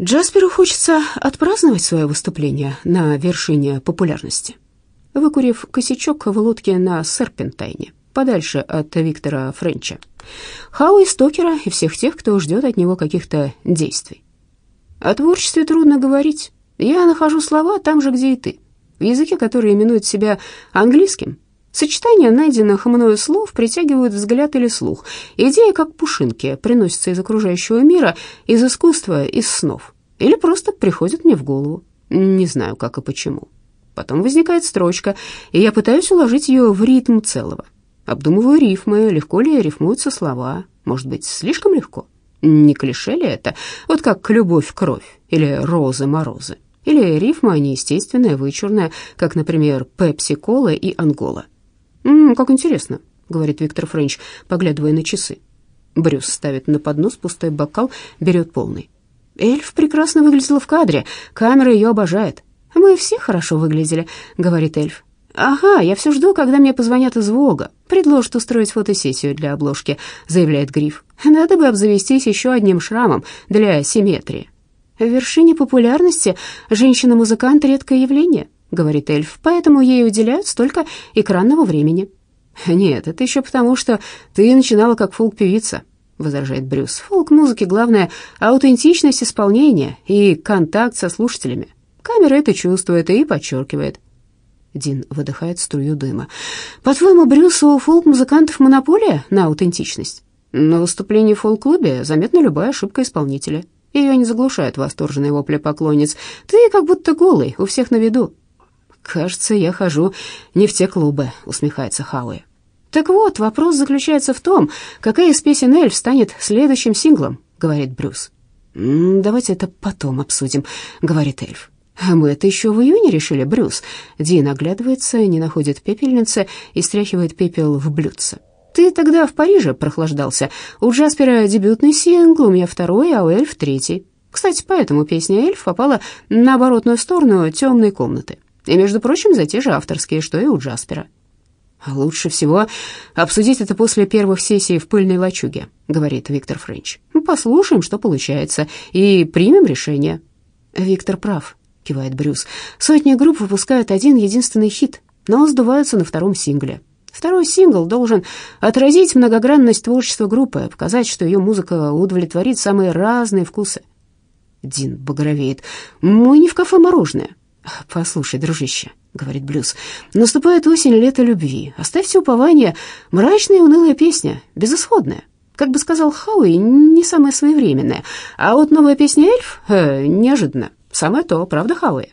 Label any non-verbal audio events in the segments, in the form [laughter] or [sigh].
Джасперу хочется отпраздновать свое выступление на вершине популярности. Выкурив косячок в лодке на Серпентайне, подальше от Виктора Френча, Хауи Стокера и всех тех, кто ждет от него каких-то действий. О творчестве трудно говорить. Я нахожу слова там же, где и ты. В языке, который именует себя английским, Сочетания найденных мною слов притягивают взгляд или слух. Идеи, как пушинки, приносятся из окружающего мира, из искусства, из снов. Или просто приходят мне в голову. Не знаю, как и почему. Потом возникает строчка, и я пытаюсь уложить ее в ритм целого. Обдумываю рифмы, легко ли рифмуются слова. Может быть, слишком легко? Не клише ли это? Вот как «любовь-кровь» или «розы-морозы». Или рифма неестественная, вычурная, как, например, «пепси-кола» и «ангола». «М -м, «Как интересно», — говорит Виктор Френч, поглядывая на часы. Брюс ставит на поднос пустой бокал, берет полный. «Эльф прекрасно выглядела в кадре, камера ее обожает». «Мы все хорошо выглядели», — говорит эльф. «Ага, я все жду, когда мне позвонят из Волга. Предложат устроить фотосессию для обложки», — заявляет Гриф. «Надо бы обзавестись еще одним шрамом для симметрии». В вершине популярности женщина-музыкант — редкое явление. — говорит эльф, — «поэтому ей уделяют столько экранного времени». «Нет, это еще потому, что ты начинала как фолк-певица», — возражает Брюс. «Фолк-музыке главное — аутентичность исполнения и контакт со слушателями. Камера это чувствует и подчеркивает». Дин выдыхает струю дыма. «По-твоему, Брюс, у фолк-музыкантов монополия на аутентичность? На выступлении в фолк-клубе заметна любая ошибка исполнителя. Ее не заглушают восторженные вопли поклонниц. Ты как будто голый, у всех на виду. «Кажется, я хожу не в те клубы», — усмехается Хауи. «Так вот, вопрос заключается в том, какая из песен Эльф станет следующим синглом», — говорит Брюс. «Давайте это потом обсудим», — говорит Эльф. «Мы это еще в июне решили, Брюс». Дин оглядывается, не находит пепельницы и стряхивает пепел в блюдце. «Ты тогда в Париже прохлаждался. У Джаспера дебютный сингл, у меня второй, а у Эльф третий. Кстати, поэтому песня Эльф попала на оборотную сторону темной комнаты. И, между прочим, за те же авторские, что и у Джаспера. «Лучше всего обсудить это после первых сессий в пыльной лачуге», — говорит Виктор Френч. «Послушаем, что получается, и примем решение». «Виктор прав», — кивает Брюс. «Сотни групп выпускают один единственный хит, но сдуваются на втором сингле. Второй сингл должен отразить многогранность творчества группы, показать, что ее музыка удовлетворит самые разные вкусы». Дин багровеет. «Мы не в кафе «Мороженое». «Послушай, дружище», — говорит Блюз, — «наступает осень, лето любви. Оставьте упование. Мрачная и унылая песня, безысходная. Как бы сказал Хауи, не самая своевременная. А вот новая песня «Эльф» э, неожиданно. Самое то, правда, Хауи?»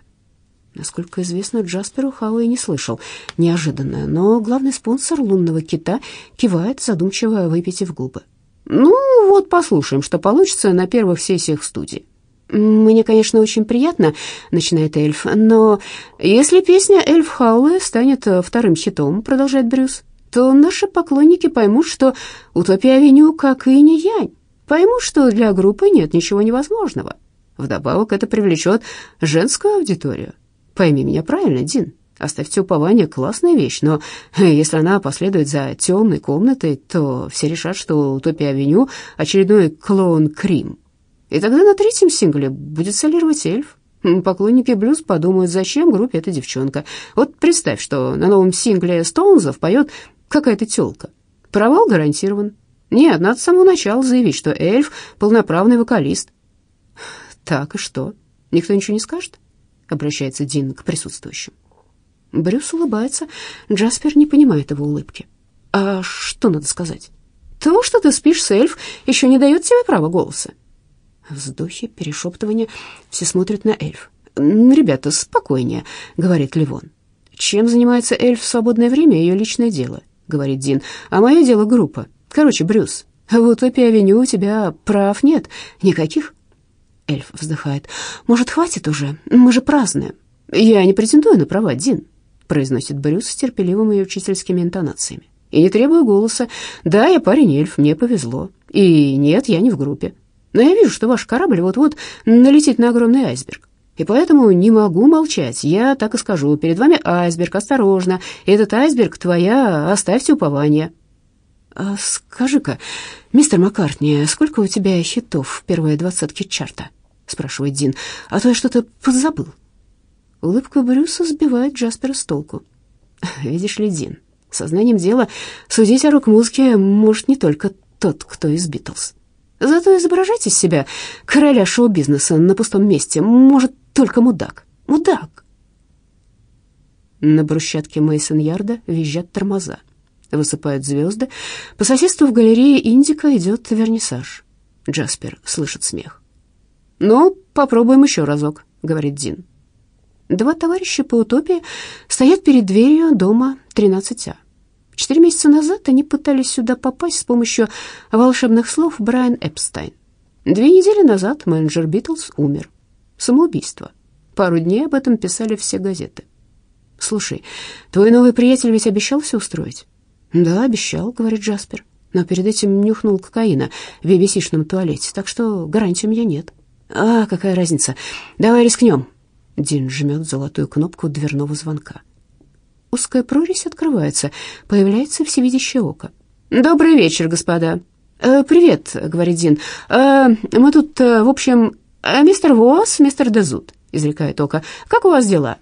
Насколько известно, Джасперу Хауи не слышал. Неожиданно, но главный спонсор «Лунного кита» кивает, задумчиво выпитив губы. «Ну, вот послушаем, что получится на первых сессиях в студии». «Мне, конечно, очень приятно», — начинает эльф, «но если песня «Эльф Хауэ» станет э, вторым хитом», — продолжает Брюс, «то наши поклонники поймут, что «Утопия Авеню» как и не янь, поймут, что для группы нет ничего невозможного. Вдобавок это привлечет женскую аудиторию. Пойми меня правильно, Дин, оставьте упование, классная вещь, но если она последует за темной комнатой, то все решат, что «Утопия Авеню» — очередной клоун-крим». И тогда на третьем сингле будет солировать эльф. Поклонники блюз подумают, зачем группе эта девчонка. Вот представь, что на новом сингле Стоунзов поет какая-то тёлка. Провал гарантирован. Нет, надо с самого начала заявить, что эльф — полноправный вокалист. Так и что? Никто ничего не скажет? Обращается Дин к присутствующим. Брюс улыбается. Джаспер не понимает его улыбки. А что надо сказать? То, что ты спишь с эльф, еще не дает тебе права голоса. Вздохи, перешептывания. Все смотрят на эльф. «Ребята, спокойнее», — говорит Ливон. «Чем занимается эльф в свободное время, ее личное дело», — говорит Дин. «А мое дело группа. Короче, Брюс, в Утопии-авеню у тебя прав нет. Никаких?» Эльф вздыхает. «Может, хватит уже? Мы же празднуем». «Я не претендую на права, Дин», — произносит Брюс с терпеливыми учительскими интонациями. «И не требую голоса. Да, я парень-эльф, мне повезло. И нет, я не в группе. Но я вижу, что ваш корабль вот-вот налетит на огромный айсберг. И поэтому не могу молчать. Я так и скажу. Перед вами айсберг, осторожно. Этот айсберг твоя, оставьте упование. А скажи-ка, мистер Маккартни, сколько у тебя хитов в первой двадцатке чарта? спрашивает Дин. «А то я что-то подзабыл». Улыбка Брюса сбивает Джаспера с толку. [laughs] «Видишь ли, Дин, сознанием дела судить о рок-музыке может не только тот, кто из Битлз. Зато изображать из себя короля шоу-бизнеса на пустом месте может только мудак. Мудак!» На брусчатке Мейсон-Ярда визжат тормоза. Высыпают звезды. По соседству в галерее Индика идет вернисаж. Джаспер слышит смех. «Ну, попробуем еще разок», — говорит Дин. Два товарища по утопии стоят перед дверью дома 13А. Четыре месяца назад они пытались сюда попасть с помощью волшебных слов Брайан Эпстайн. Две недели назад менеджер Битлз умер. Самоубийство. Пару дней об этом писали все газеты. «Слушай, твой новый приятель ведь обещал все устроить?» «Да, обещал», — говорит Джаспер но перед этим нюхнул кокаина в BBC-шном туалете, так что гарантии у меня нет. А, какая разница? Давай рискнем. Дин жмет золотую кнопку дверного звонка. Узкая прорезь открывается, появляется всевидящее око. «Добрый вечер, господа». «Э, «Привет», — говорит Дин. «Э, «Мы тут, э, в общем, э, мистер Восс, мистер Дезут», — изрекает Ока. «Как у вас дела?»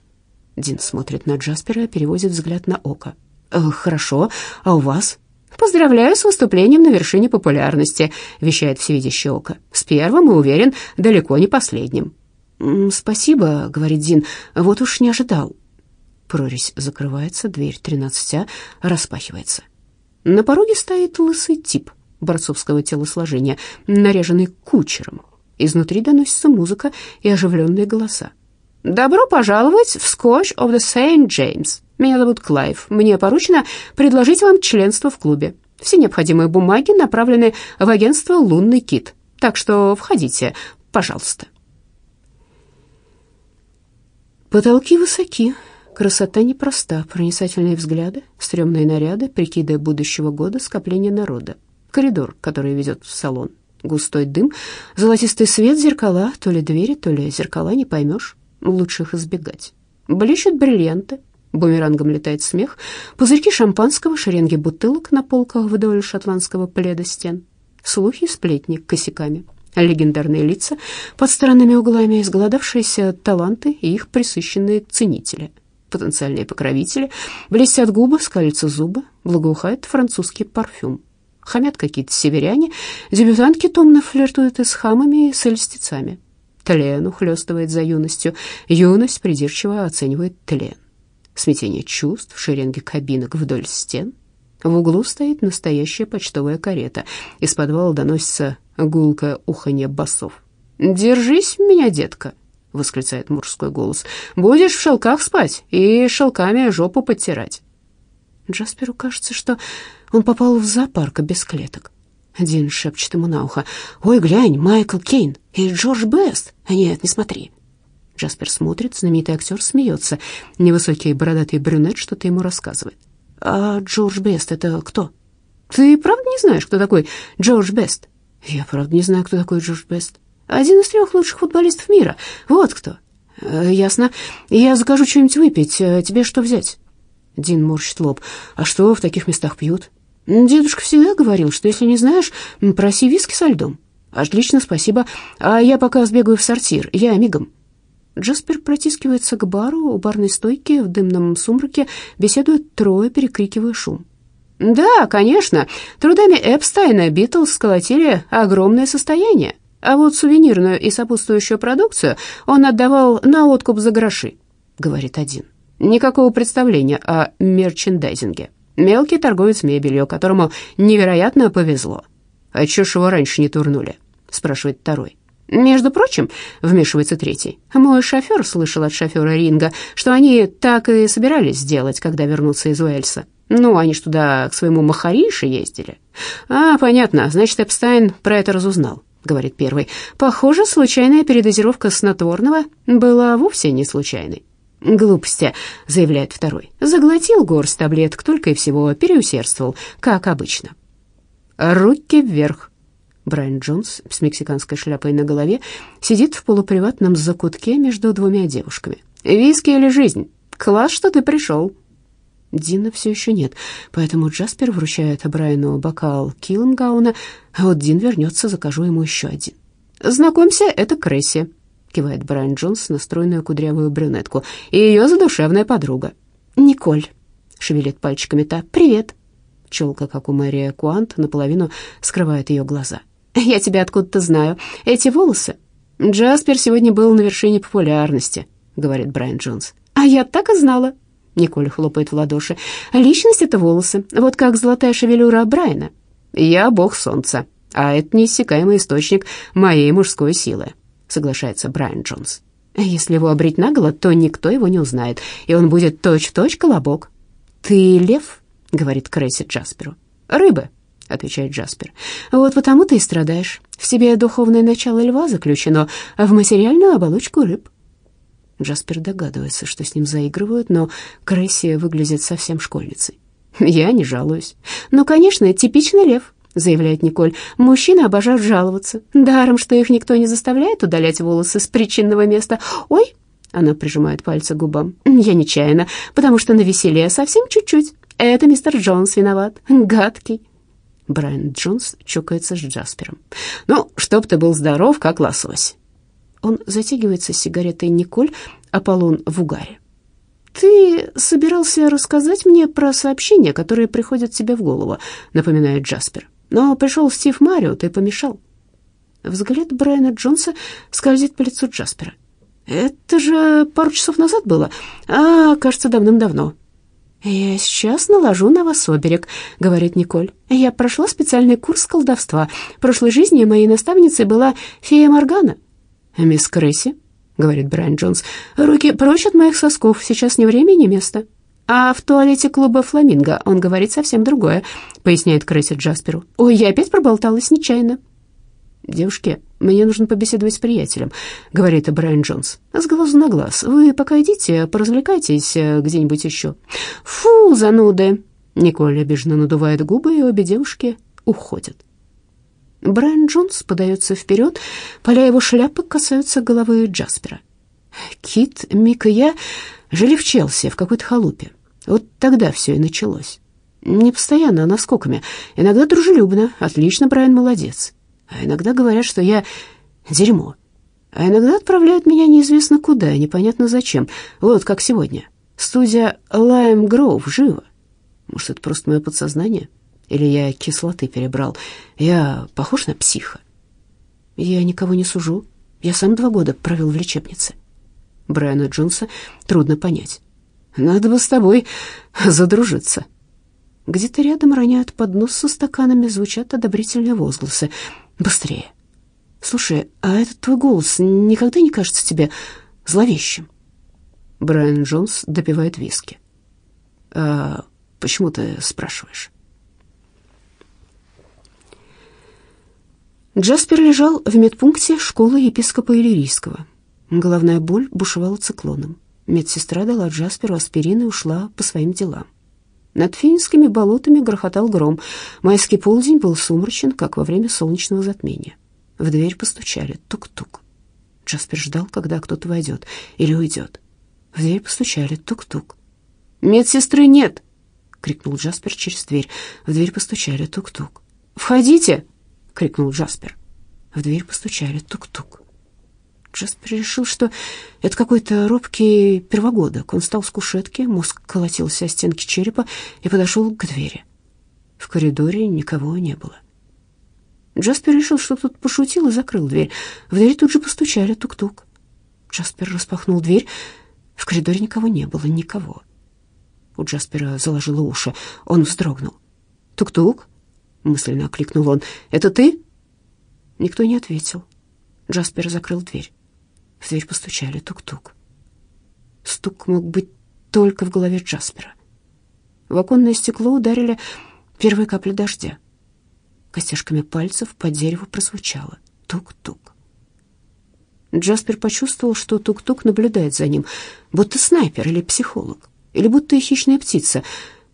Дин смотрит на Джаспера, переводит взгляд на Ока. «Э, «Хорошо. А у вас?» «Поздравляю с выступлением на вершине популярности», — вещает всевидящее око. «С первым и, уверен, далеко не последним». «Спасибо», — говорит Дин, — «вот уж не ожидал». Прорезь закрывается, дверь 13А распахивается. На пороге стоит лысый тип борцовского телосложения, наряженный кучером. Изнутри доносится музыка и оживленные голоса. «Добро пожаловать в Scotch of the St. James. Меня зовут Клайв. Мне поручено предложить вам членство в клубе. Все необходимые бумаги направлены в агентство «Лунный кит». Так что входите, пожалуйста». Потолки высоки, красота непроста, проницательные взгляды, стрёмные наряды, прикиды будущего года, скопление народа. Коридор, который ведет в салон. Густой дым, золотистый свет, зеркала, то ли двери, то ли зеркала, не поймешь лучше их избегать. Блещут бриллианты, бумерангом летает смех, пузырьки шампанского, шеренги бутылок на полках вдоль шотландского пледа стен, слухи, сплетни косяками, легендарные лица под странными углами, изголодавшиеся таланты и их присыщенные ценители, потенциальные покровители, блестят губы, скалятся зубы, благоухает французский парфюм. Хамят какие-то северяне, дебютантки томно флиртуют и с хамами, и с льстецами. Тлен ухлёстывает за юностью. Юность придирчиво оценивает тлен. Смятение чувств, шеренги кабинок вдоль стен. В углу стоит настоящая почтовая карета. Из подвала доносится гулкое уханье басов. «Держись меня, детка!» — восклицает мужской голос. «Будешь в шелках спать и шелками жопу подтирать». Джасперу кажется, что он попал в зоопарк без клеток. Дин шепчет ему на ухо. «Ой, глянь, Майкл Кейн и Джордж Бест!» «Нет, не смотри». Джаспер смотрит, знаменитый актер смеется. Невысокий бородатый брюнет что-то ему рассказывает. «А Джордж Бест — это кто?» «Ты правда не знаешь, кто такой Джордж Бест?» «Я правда не знаю, кто такой Джордж Бест. Один из трех лучших футболистов мира. Вот кто». «Э, «Ясно. Я закажу что-нибудь выпить. Э, тебе что взять?» Дин морщит лоб. «А что в таких местах пьют?» Дедушка всегда говорил, что если не знаешь, проси виски со льдом. Отлично, спасибо. А я пока сбегаю в сортир. Я мигом. Джаспер протискивается к бару, у барной стойки в дымном сумраке беседуют трое, перекрикивая шум. Да, конечно, трудами Эпстайна Битлз сколотили огромное состояние, а вот сувенирную и сопутствующую продукцию он отдавал на откуп за гроши, говорит один. Никакого представления о мерчендайзинге. Мелкий торговец мебелью, которому невероятно повезло. А чё ж его раньше не турнули? спрашивает второй. Между прочим, вмешивается третий. Мой шофер слышал от шофера Ринга, что они так и собирались сделать, когда вернутся из Уэльса. Ну, они ж туда к своему Махарише ездили. А, понятно, значит, Эпстайн про это разузнал, говорит первый. Похоже, случайная передозировка снотворного была вовсе не случайной. «Глупости», — заявляет второй. «Заглотил горсть таблеток, только и всего переусердствовал, как обычно». «Руки вверх». Брайан Джонс с мексиканской шляпой на голове сидит в полуприватном закутке между двумя девушками. «Виски или жизнь? Класс, что ты пришел». Дина все еще нет, поэтому Джаспер вручает Брайану бокал Киллангауна, а вот Дин вернется, закажу ему еще один. «Знакомься, это Кресси», кивает Брайан Джонс на стройную кудрявую брюнетку, и ее задушевная подруга. «Николь», — шевелит пальчиками та, — «привет». Челка, как у Мэрия Куант, наполовину скрывает ее глаза. «Я тебя откуда-то знаю. Эти волосы...» «Джаспер сегодня был на вершине популярности», — говорит Брайан Джонс. «А я так и знала», — Николь хлопает в ладоши. «Личность — это волосы, вот как золотая шевелюра Брайана. Я бог солнца, а это неиссякаемый источник моей мужской силы», — соглашается Брайан Джонс. «Если его обрить наголо, то никто его не узнает, и он будет точь-в-точь -точь колобок». «Ты лев?» — говорит Крейси Джасперу. «Рыбы», — отвечает Джаспер. «Вот потому ты и страдаешь. В себе духовное начало льва заключено, а в материальную оболочку рыб». Джаспер догадывается, что с ним заигрывают, но Крейси выглядит совсем школьницей. «Я не жалуюсь». «Ну, конечно, типичный лев», — заявляет Николь. «Мужчины обожают жаловаться. Даром, что их никто не заставляет удалять волосы с причинного места. Ой!» — она прижимает пальцы к губам. «Я нечаянно, потому что на веселье совсем чуть-чуть. Это мистер Джонс виноват. Гадкий». Брайан Джонс чокается с Джаспером. «Ну, чтоб ты был здоров, как лосось». Он затягивается сигаретой Николь, Аполлон в угаре. «Ты собирался рассказать мне про сообщения, которые приходят тебе в голову», — напоминает Джаспер. «Но пришел Стив Марио, ты помешал». Взгляд Брайана Джонса скользит по лицу Джаспера. «Это же пару часов назад было. А, кажется, давным-давно». «Я сейчас наложу на вас оберег», — говорит Николь. «Я прошла специальный курс колдовства. В прошлой жизни моей наставницей была фея Моргана». «Мисс Кресси», — говорит Брайан Джонс, — «руки прочь от моих сосков, сейчас ни время, ни место». «А в туалете клуба «Фламинго» он говорит совсем другое», — поясняет Кресси Джасперу. «Ой, я опять проболталась нечаянно». «Девушки, мне нужно побеседовать с приятелем», — говорит Брайан Джонс. «С глазу на глаз. Вы пока идите, поразвлекайтесь э, где-нибудь еще». «Фу, зануды!» Николь обиженно надувает губы, и обе девушки уходят. Брайан Джонс подается вперед, поля его шляпы касаются головы Джаспера. Кит, Мик и я жили в Челси, в какой-то халупе. Вот тогда все и началось. Не постоянно, а наскоками. Иногда дружелюбно. Отлично, Брайан, молодец. А иногда говорят, что я дерьмо. А иногда отправляют меня неизвестно куда, непонятно зачем. Вот как сегодня. Студия Лайм Гроув жива. Может, это просто мое подсознание? Или я кислоты перебрал? Я похож на психа? Я никого не сужу. Я сам два года провел в лечебнице. Брайана Джонса трудно понять. Надо бы с тобой задружиться. Где-то рядом роняют поднос со стаканами, звучат одобрительные возгласы. Быстрее. Слушай, а этот твой голос никогда не кажется тебе зловещим? Брайан Джонс допивает виски. А почему ты спрашиваешь? Джаспер лежал в медпункте школы епископа Иллирийского. Головная боль бушевала циклоном. Медсестра дала Джасперу аспирин и ушла по своим делам. Над финскими болотами грохотал гром. Майский полдень был сумрачен, как во время солнечного затмения. В дверь постучали. Тук-тук. Джаспер ждал, когда кто-то войдет или уйдет. В дверь постучали. Тук-тук. «Медсестры нет!» — крикнул Джаспер через дверь. В дверь постучали. Тук-тук. «Входите!» — крикнул Джаспер. В дверь постучали. Тук-тук. Джаспер решил, что это какой-то робкий первогодок. Он встал с кушетки, мозг колотился о стенки черепа и подошел к двери. В коридоре никого не было. Джаспер решил, что тут пошутил и закрыл дверь. В дверь тут же постучали. Тук-тук. Джаспер распахнул дверь. В коридоре никого не было, никого. У Джаспера заложило уши. Он вздрогнул. «Тук-тук?» Мысленно окликнул он. «Это ты?» Никто не ответил. Джаспер закрыл дверь. В дверь постучали. Тук-тук. Стук мог быть только в голове Джаспера. В оконное стекло ударили первые капли дождя. Костяшками пальцев по дереву прозвучало. Тук-тук. Джаспер почувствовал, что тук-тук наблюдает за ним, будто снайпер или психолог, или будто хищная птица.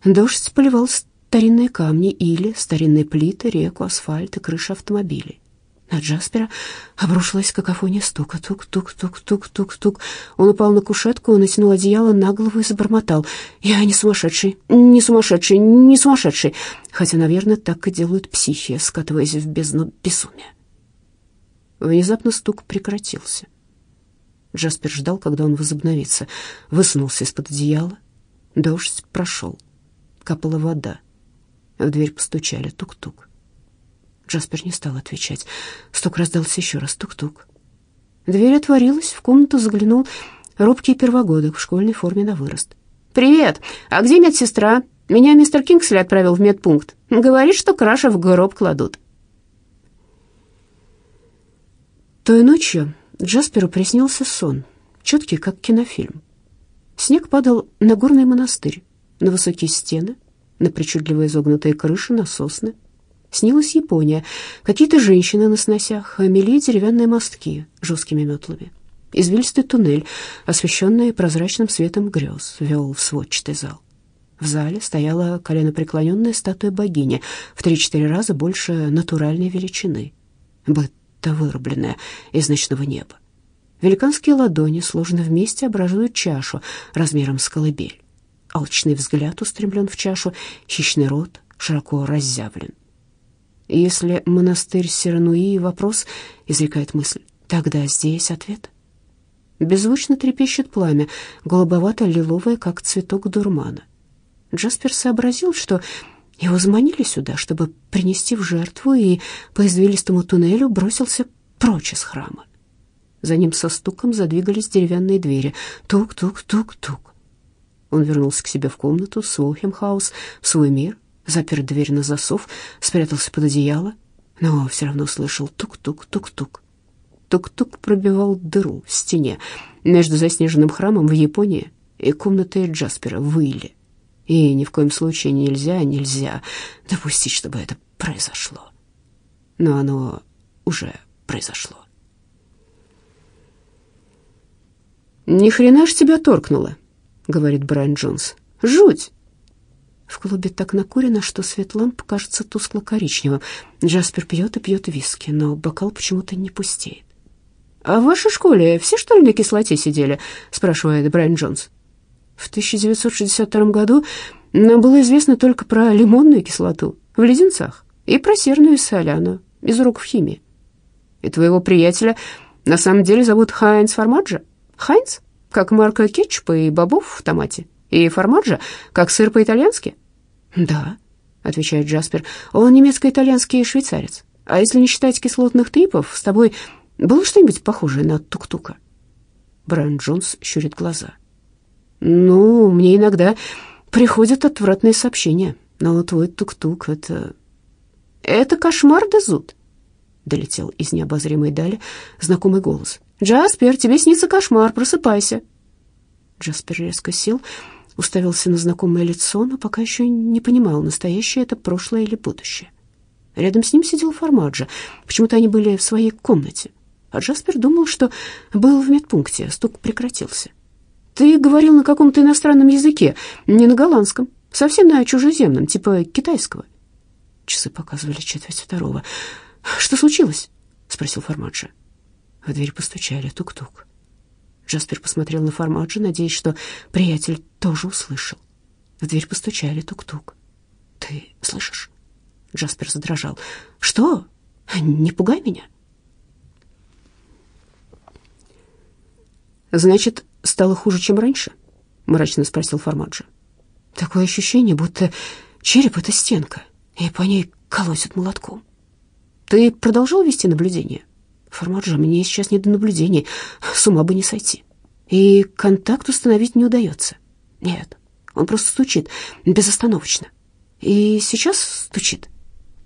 Дождь поливал старинные камни или старинные плиты, реку, асфальт и крыши автомобилей. На Джаспера обрушилась какофония стука. Тук-тук-тук-тук-тук-тук. Он упал на кушетку, натянул одеяло на голову и забормотал. «Я не сумасшедший, не сумасшедший, не сумасшедший!» Хотя, наверное, так и делают психи, скатываясь в бездну безумия. Внезапно стук прекратился. Джаспер ждал, когда он возобновится. Высунулся из-под одеяла. Дождь прошел. Капала вода. В дверь постучали. Тук-тук. Джаспер не стал отвечать. Стук раздался еще раз. Тук-тук. Дверь отворилась, в комнату заглянул робкий первогодок в школьной форме на вырост. «Привет! А где медсестра? Меня мистер Кингсли отправил в медпункт. Говорит, что краша в гроб кладут». Той ночью Джасперу приснился сон, четкий, как кинофильм. Снег падал на горный монастырь, на высокие стены, на причудливо крыши, на сосны. Снилась Япония, какие-то женщины на сносях, а мели деревянные мостки жесткими метлами. Извилистый туннель, освещенный прозрачным светом грез, вел в сводчатый зал. В зале стояла коленопреклоненная статуя богини, в три-четыре раза больше натуральной величины, будто вырубленная из ночного неба. Великанские ладони, сложены вместе, образуют чашу размером с колыбель. Алчный взгляд устремлен в чашу, хищный рот широко разъявлен. Если монастырь Сирануи — вопрос, изрекает мысль, тогда здесь ответ. Беззвучно трепещет пламя, голубовато-лиловое, как цветок дурмана. Джаспер сообразил, что его заманили сюда, чтобы принести в жертву, и по извилистому туннелю бросился прочь из храма. За ним со стуком задвигались деревянные двери. Тук-тук-тук-тук. Он вернулся к себе в комнату, в Сволхемхаус, в свой мир, запер дверь на засов, спрятался под одеяло, но все равно слышал тук-тук-тук-тук. Тук-тук пробивал дыру в стене между заснеженным храмом в Японии и комнатой Джаспера в Уилле. И ни в коем случае нельзя, нельзя допустить, чтобы это произошло. Но оно уже произошло. «Ни хрена ж тебя торкнуло», — говорит Брайан Джонс. «Жуть!» В клубе так накурено, что свет ламп кажется тускло-коричневым. Джаспер пьет и пьет виски, но бокал почему-то не пустеет. «А в вашей школе все, что ли, на кислоте сидели?» — спрашивает Брайан Джонс. В 1962 году нам было известно только про лимонную кислоту в леденцах и про серную и соляную из уроков химии. И твоего приятеля на самом деле зовут Хайнц Формаджо? Хайнц? Как марка кетчупа и бобов в томате? И формаджо, как сыр по-итальянски? Да, отвечает Джаспер. Он немецко-итальянский швейцарец. А если не считать кислотных трипов, с тобой было что-нибудь похожее на тук-тука? Брайан Джонс щурит глаза. Ну, мне иногда приходят отвратные сообщения, но твой тук-тук — это... Это кошмар да зуд? Долетел из необозримой дали знакомый голос. «Джаспер, тебе снится кошмар, просыпайся!» Джаспер резко сел, уставился на знакомое лицо, но пока еще не понимал, настоящее это прошлое или будущее. Рядом с ним сидел Формаджо. Почему-то они были в своей комнате. А Джаспер думал, что был в медпункте. Стук прекратился. «Ты говорил на каком-то иностранном языке, не на голландском, совсем на чужеземном, типа китайского». Часы показывали четверть второго. «Что случилось?» — спросил Формаджо. В дверь постучали. Тук-тук. Джаспер посмотрел на Формаджо, надеясь, что приятель тоже услышал. В дверь постучали. Тук-тук. «Ты слышишь?» Джаспер задрожал. «Что? Не пугай меня!» «Значит, стало хуже, чем раньше?» — мрачно спросил Формаджо. «Такое ощущение, будто череп — это стенка, и по ней колотят молотком». «Ты продолжал вести наблюдение?» «Формаджо, мне сейчас не до наблюдений, с ума бы не сойти. И контакт установить не удается. Нет, он просто стучит безостановочно. И сейчас стучит.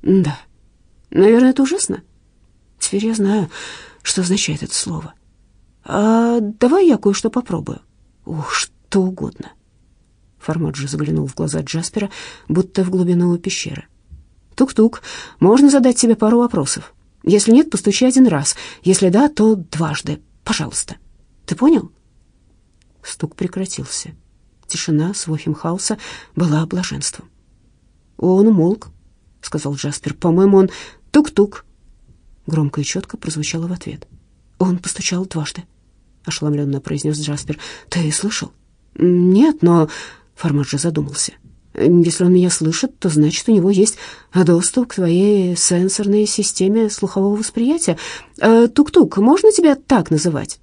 Да, наверное, это ужасно. Теперь я знаю, что означает это слово». «А давай я кое-что попробую». «Ух, что угодно». Формаджо заглянул в глаза Джаспера, будто в глубину пещеры. «Тук-тук, можно задать тебе пару вопросов? Если нет, постучи один раз. Если да, то дважды. Пожалуйста. Ты понял?» Стук прекратился. Тишина с Вохимхауса была блаженством. «Он умолк», — сказал Джаспер. «По-моему, он тук-тук». Громко и четко прозвучало в ответ. Он постучал дважды ошеломленно произнес Джаспер. «Ты слышал?» «Нет, но...» — Формаджо задумался. «Если он меня слышит, то значит, у него есть доступ к твоей сенсорной системе слухового восприятия. Э, тук-тук, можно тебя так называть?»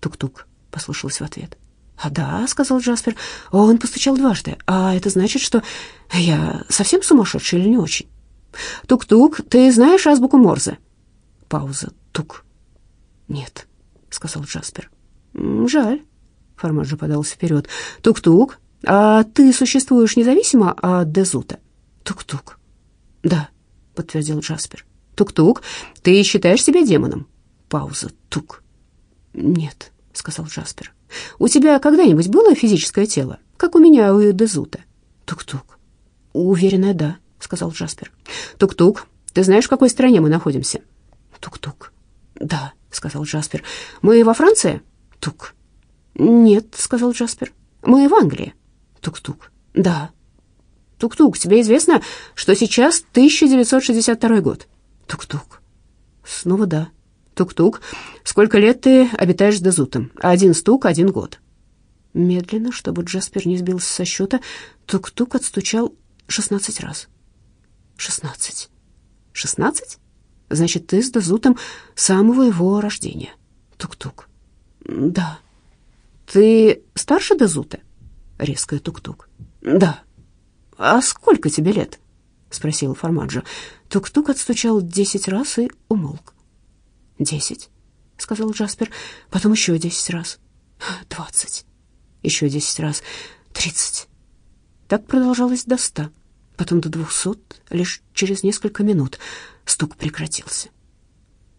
Тук-тук, послышалось в ответ. «А да», — сказал Джаспер, — «он постучал дважды. А это значит, что я совсем сумасшедший или не очень?» «Тук-тук, ты знаешь азбуку Морзе?» Пауза. «Тук». «Нет», — сказал Джаспер. «Жаль». Формаджо подался вперед. «Тук-тук, а ты существуешь независимо от Дезута?» «Тук-тук». «Да», — подтвердил Джаспер. «Тук-тук, ты считаешь себя демоном?» Пауза. «Тук». «Нет», — сказал Джаспер. «У тебя когда-нибудь было физическое тело, как у меня у Дезута?» «Тук-тук». «Уверенная, да», — сказал Джаспер. «Тук-тук, ты знаешь, в какой стране мы находимся?» «Тук-тук». «Да», — сказал Джаспер. «Мы во Франции?» «Тук». «Нет», — сказал Джаспер. «Мы в Англии». «Тук-тук». «Да». «Тук-тук, тебе известно, что сейчас 1962 год?» «Тук-тук». «Снова да». «Тук-тук, сколько лет ты обитаешь с Дезутом?» «Один стук, один год». Медленно, чтобы Джаспер не сбился со счета, тук-тук отстучал шестнадцать раз. «Шестнадцать». «Шестнадцать? Значит, ты с Дезутом самого его рождения». «Тук-тук». «Да». «Ты старше Дезута?» Резкая тук-тук. «Да». «А сколько тебе лет?» — спросил Формаджо. Тук-тук отстучал десять раз и умолк. «Десять», — сказал Джаспер. «Потом еще десять раз. Двадцать. Еще десять раз. Тридцать». Так продолжалось до ста, потом до двухсот. Лишь через несколько минут стук прекратился.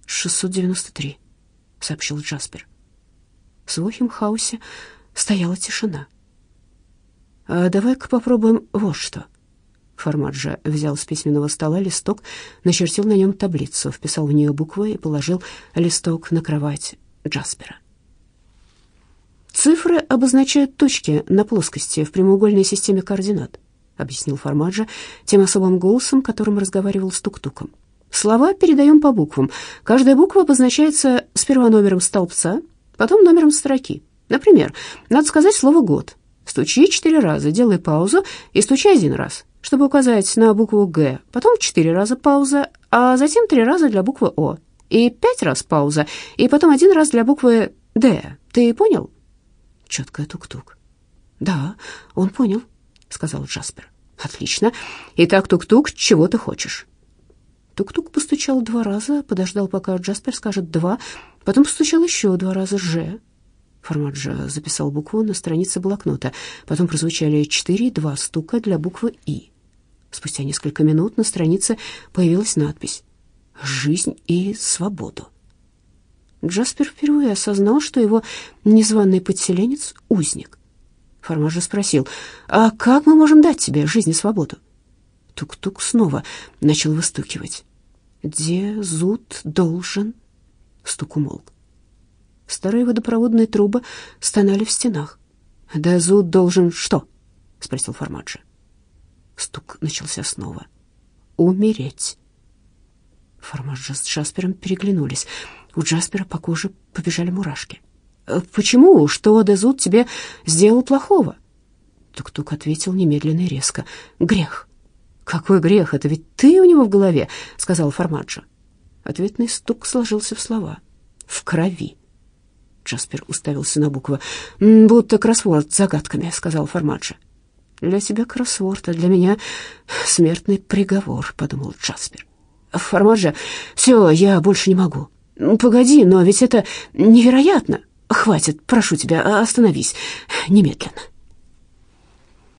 «Шестьсот девяносто три», — сообщил Джаспер. В Вохимхаусе стояла тишина. «А давай-ка попробуем вот что». Формаджо взял с письменного стола листок, начертил на нем таблицу, вписал в нее буквы и положил листок на кровать Джаспера. «Цифры обозначают точки на плоскости в прямоугольной системе координат», объяснил Формаджо тем особым голосом, которым разговаривал с Тук-Туком. «Слова передаем по буквам. Каждая буква обозначается сперва номером столбца, потом номером строки. Например, надо сказать слово «год». Стучи четыре раза, делай паузу и стучи один раз, чтобы указать на букву «Г». Потом четыре раза пауза, а затем три раза для буквы «О». И пять раз пауза, и потом один раз для буквы «Д». Ты понял? Четкая тук-тук. «Да, он понял», — сказал Джаспер. «Отлично. Итак, тук-тук, чего ты хочешь?» Тук-тук постучал два раза, подождал, пока Джаспер скажет «два», потом постучал еще два раза «Ж». Формаджо записал букву на странице блокнота. Потом прозвучали четыре два стука для буквы «И». Спустя несколько минут на странице появилась надпись «Жизнь и свободу». Джаспер впервые осознал, что его незваный подселенец — узник. Формаджо спросил, «А как мы можем дать тебе жизнь и свободу?» Тук-тук снова начал выстукивать. «Где зуд должен?» Стук умолк. Старые водопроводные трубы стонали в стенах. «Да зуд должен что?» — спросил Формаджи. Стук начался снова. «Умереть». Формаджи с Джаспером переглянулись. У Джаспера по коже побежали мурашки. «Э, «Почему? Что Дезуд тебе сделал плохого?» Тук-тук ответил немедленно и резко. «Грех». «Какой грех? Это ведь ты у него в голове», — сказал Формаджо. Ответный стук сложился в слова. «В крови». Джаспер уставился на буквы. «Будто кроссворд с загадками», — сказал Формаджо. «Для тебя кроссворд, а для меня смертный приговор», — подумал Джаспер. «Формаджо, все, я больше не могу». «Погоди, но ведь это невероятно». «Хватит, прошу тебя, остановись немедленно».